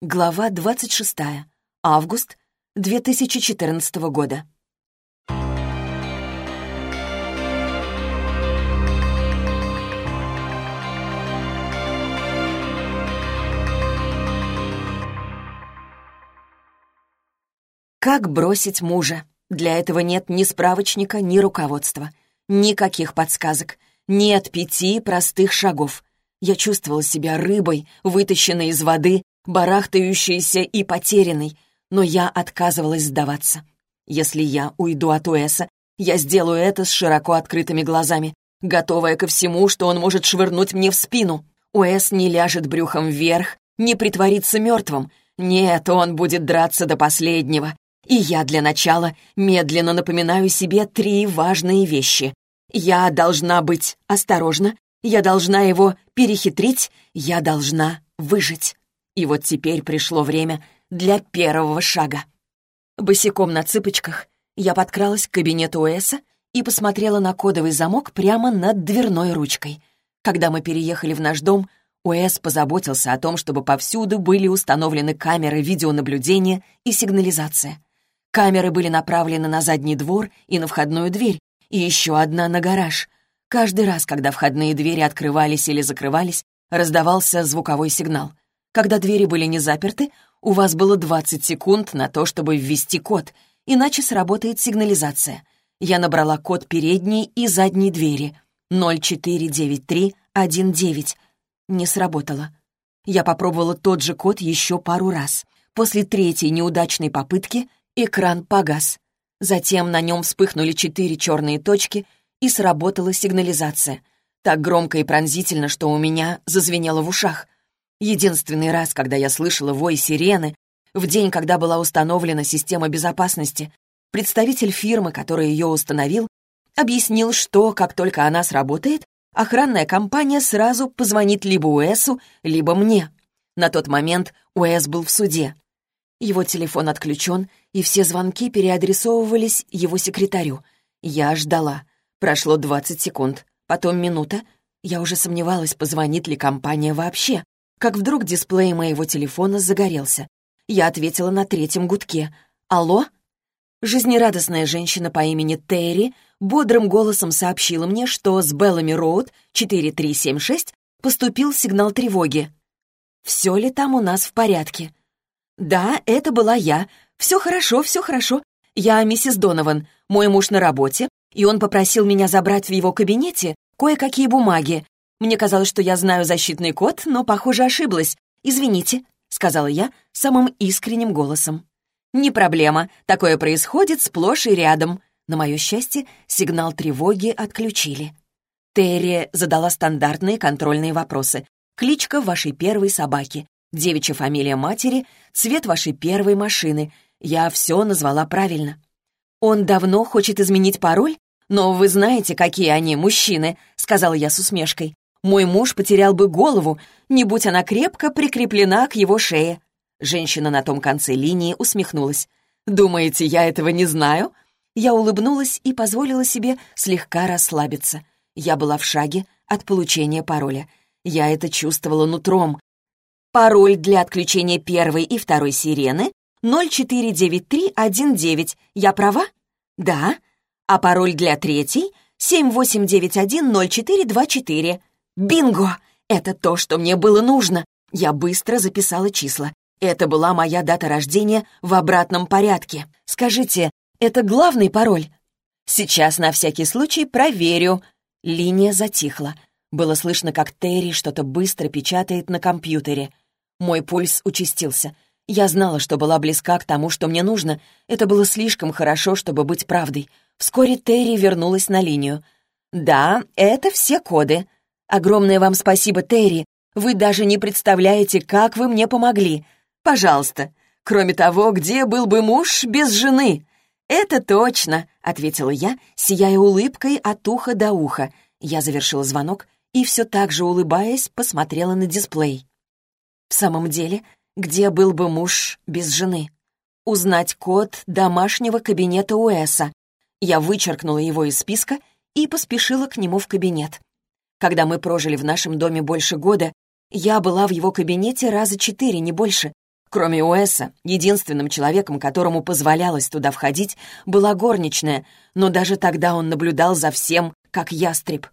Глава 26. Август 2014 года. Как бросить мужа? Для этого нет ни справочника, ни руководства. Никаких подсказок. Нет пяти простых шагов. Я чувствовала себя рыбой, вытащенной из воды, барахтающейся и потерянной, но я отказывалась сдаваться. Если я уйду от Уэса, я сделаю это с широко открытыми глазами, готовая ко всему, что он может швырнуть мне в спину. Уэс не ляжет брюхом вверх, не притворится мертвым. Нет, он будет драться до последнего. И я для начала медленно напоминаю себе три важные вещи. Я должна быть осторожна, я должна его перехитрить, я должна выжить. И вот теперь пришло время для первого шага. Босиком на цыпочках я подкралась к кабинету Уэса и посмотрела на кодовый замок прямо над дверной ручкой. Когда мы переехали в наш дом, Уэс позаботился о том, чтобы повсюду были установлены камеры видеонаблюдения и сигнализация. Камеры были направлены на задний двор и на входную дверь, и еще одна на гараж. Каждый раз, когда входные двери открывались или закрывались, раздавался звуковой сигнал. Когда двери были не заперты, у вас было 20 секунд на то, чтобы ввести код, иначе сработает сигнализация. Я набрала код передней и задней двери 049319. Не сработало. Я попробовала тот же код еще пару раз. После третьей неудачной попытки экран погас. Затем на нем вспыхнули четыре черные точки, и сработала сигнализация. Так громко и пронзительно, что у меня зазвенело в ушах — Единственный раз, когда я слышала вой сирены, в день, когда была установлена система безопасности, представитель фирмы, который ее установил, объяснил, что, как только она сработает, охранная компания сразу позвонит либо Уэсу, либо мне. На тот момент Уэс был в суде. Его телефон отключен, и все звонки переадресовывались его секретарю. Я ждала. Прошло 20 секунд, потом минута. Я уже сомневалась, позвонит ли компания вообще как вдруг дисплей моего телефона загорелся. Я ответила на третьем гудке. «Алло?» Жизнерадостная женщина по имени Терри бодрым голосом сообщила мне, что с Беллами Роуд 4376 поступил сигнал тревоги. «Все ли там у нас в порядке?» «Да, это была я. Все хорошо, все хорошо. Я миссис Донован, мой муж на работе, и он попросил меня забрать в его кабинете кое-какие бумаги, мне казалось, что я знаю защитный код, но, похоже, ошиблась. Извините», — сказала я самым искренним голосом. «Не проблема. Такое происходит сплошь и рядом». На мое счастье, сигнал тревоги отключили. Терри задала стандартные контрольные вопросы. Кличка вашей первой собаки, девичья фамилия матери, цвет вашей первой машины. Я все назвала правильно. «Он давно хочет изменить пароль? Но вы знаете, какие они, мужчины», — сказала я с усмешкой. Мой муж потерял бы голову, не будь она крепко прикреплена к его шее. Женщина на том конце линии усмехнулась. «Думаете, я этого не знаю?» Я улыбнулась и позволила себе слегка расслабиться. Я была в шаге от получения пароля. Я это чувствовала нутром. Пароль для отключения первой и второй сирены 049319. Я права? Да. А пароль для третьей 78910424. Бинго! Это то, что мне было нужно. Я быстро записала числа. Это была моя дата рождения в обратном порядке. Скажите, это главный пароль? Сейчас на всякий случай проверю. Линия затихла. Было слышно, как Терри что-то быстро печатает на компьютере. Мой пульс участился. Я знала, что была близка к тому, что мне нужно. Это было слишком хорошо, чтобы быть правдой. Вскоре Терри вернулась на линию. «Да, это все коды. Огромное вам спасибо, Терри. Вы даже не представляете, как вы мне помогли. Пожалуйста. Кроме того, где был бы муж без жены? Это точно, ответила я, сияя улыбкой от уха до уха. Я завершила звонок и все так же улыбаясь посмотрела на дисплей. В самом деле, где был бы муж без жены? Узнать код домашнего кабинета Уэса. Я вычеркнула его из списка и поспешила к нему в кабинет. Когда мы прожили в нашем доме больше года, я была в его кабинете раза четыре, не больше. Кроме Уэса, единственным человеком, которому позволялось туда входить, была горничная, но даже тогда он наблюдал за всем, как ястреб.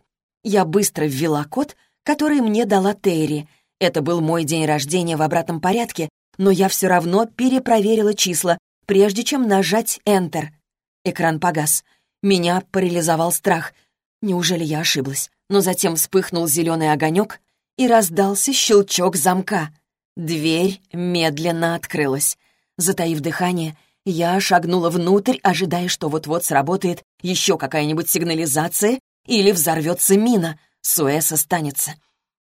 Я быстро ввела код, который мне дала Терри. Это был мой день рождения в обратном порядке, но я все равно перепроверила числа, прежде чем нажать Enter. Экран погас. Меня парализовал страх. Неужели я ошиблась? Но затем вспыхнул зеленый огонек, и раздался щелчок замка. Дверь медленно открылась. Затаив дыхание, я шагнула внутрь, ожидая, что вот-вот сработает еще какая-нибудь сигнализация или взорвется мина, Суэс останется.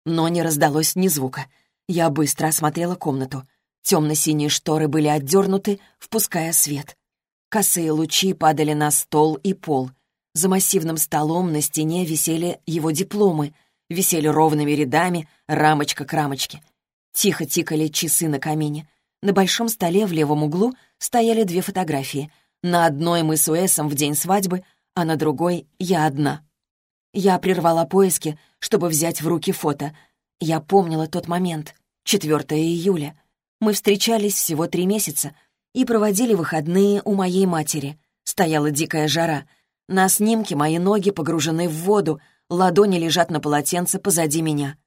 Но не раздалось ни звука. Я быстро осмотрела комнату. Темно-синие шторы были отдернуты, впуская свет. Косые лучи падали на стол и пол. За массивным столом на стене висели его дипломы, висели ровными рядами, рамочка к рамочке — Тихо тикали часы на камине. На большом столе в левом углу стояли две фотографии. На одной мы с Уэсом в день свадьбы, а на другой я одна. Я прервала поиски, чтобы взять в руки фото. Я помнила тот момент, 4 июля. Мы встречались всего три месяца и проводили выходные у моей матери. Стояла дикая жара. На снимке мои ноги погружены в воду, ладони лежат на полотенце позади меня.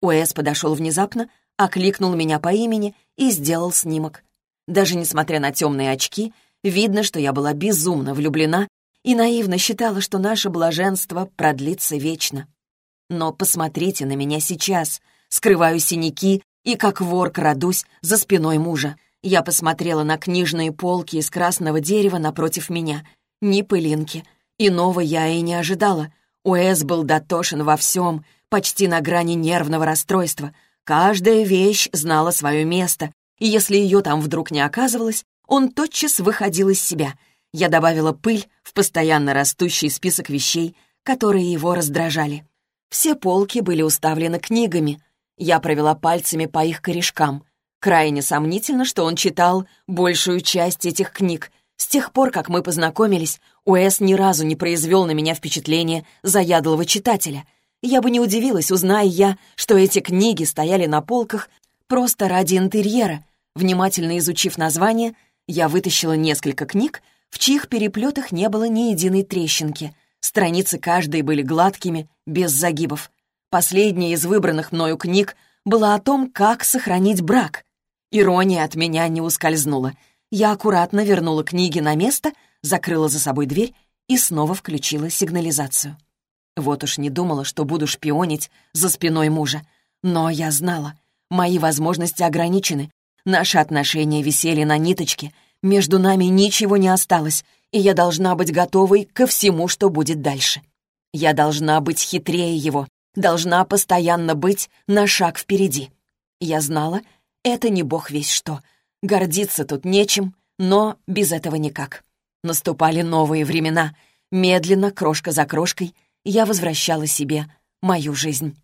Уэс подошел внезапно, окликнул меня по имени и сделал снимок. Даже несмотря на темные очки, видно, что я была безумно влюблена и наивно считала, что наше блаженство продлится вечно. Но посмотрите на меня сейчас. Скрываю синяки и как вор крадусь за спиной мужа. Я посмотрела на книжные полки из красного дерева напротив меня. Ни пылинки. Иного я и не ожидала. Уэс был дотошен во всем, почти на грани нервного расстройства — Каждая вещь знала свое место, и если ее там вдруг не оказывалось, он тотчас выходил из себя. Я добавила пыль в постоянно растущий список вещей, которые его раздражали. Все полки были уставлены книгами. Я провела пальцами по их корешкам. Крайне сомнительно, что он читал большую часть этих книг. С тех пор, как мы познакомились, Уэс ни разу не произвел на меня впечатление заядлого читателя — я бы не удивилась, узная я, что эти книги стояли на полках просто ради интерьера. Внимательно изучив название, я вытащила несколько книг, в чьих переплетах не было ни единой трещинки. Страницы каждой были гладкими, без загибов. Последняя из выбранных мною книг была о том, как сохранить брак. Ирония от меня не ускользнула. Я аккуратно вернула книги на место, закрыла за собой дверь и снова включила сигнализацию. Вот уж не думала, что буду шпионить за спиной мужа. Но я знала, мои возможности ограничены. Наши отношения висели на ниточке, между нами ничего не осталось, и я должна быть готовой ко всему, что будет дальше. Я должна быть хитрее его, должна постоянно быть на шаг впереди. Я знала, это не бог весь что. Гордиться тут нечем, но без этого никак. Наступали новые времена. Медленно, крошка за крошкой — я возвращала себе мою жизнь.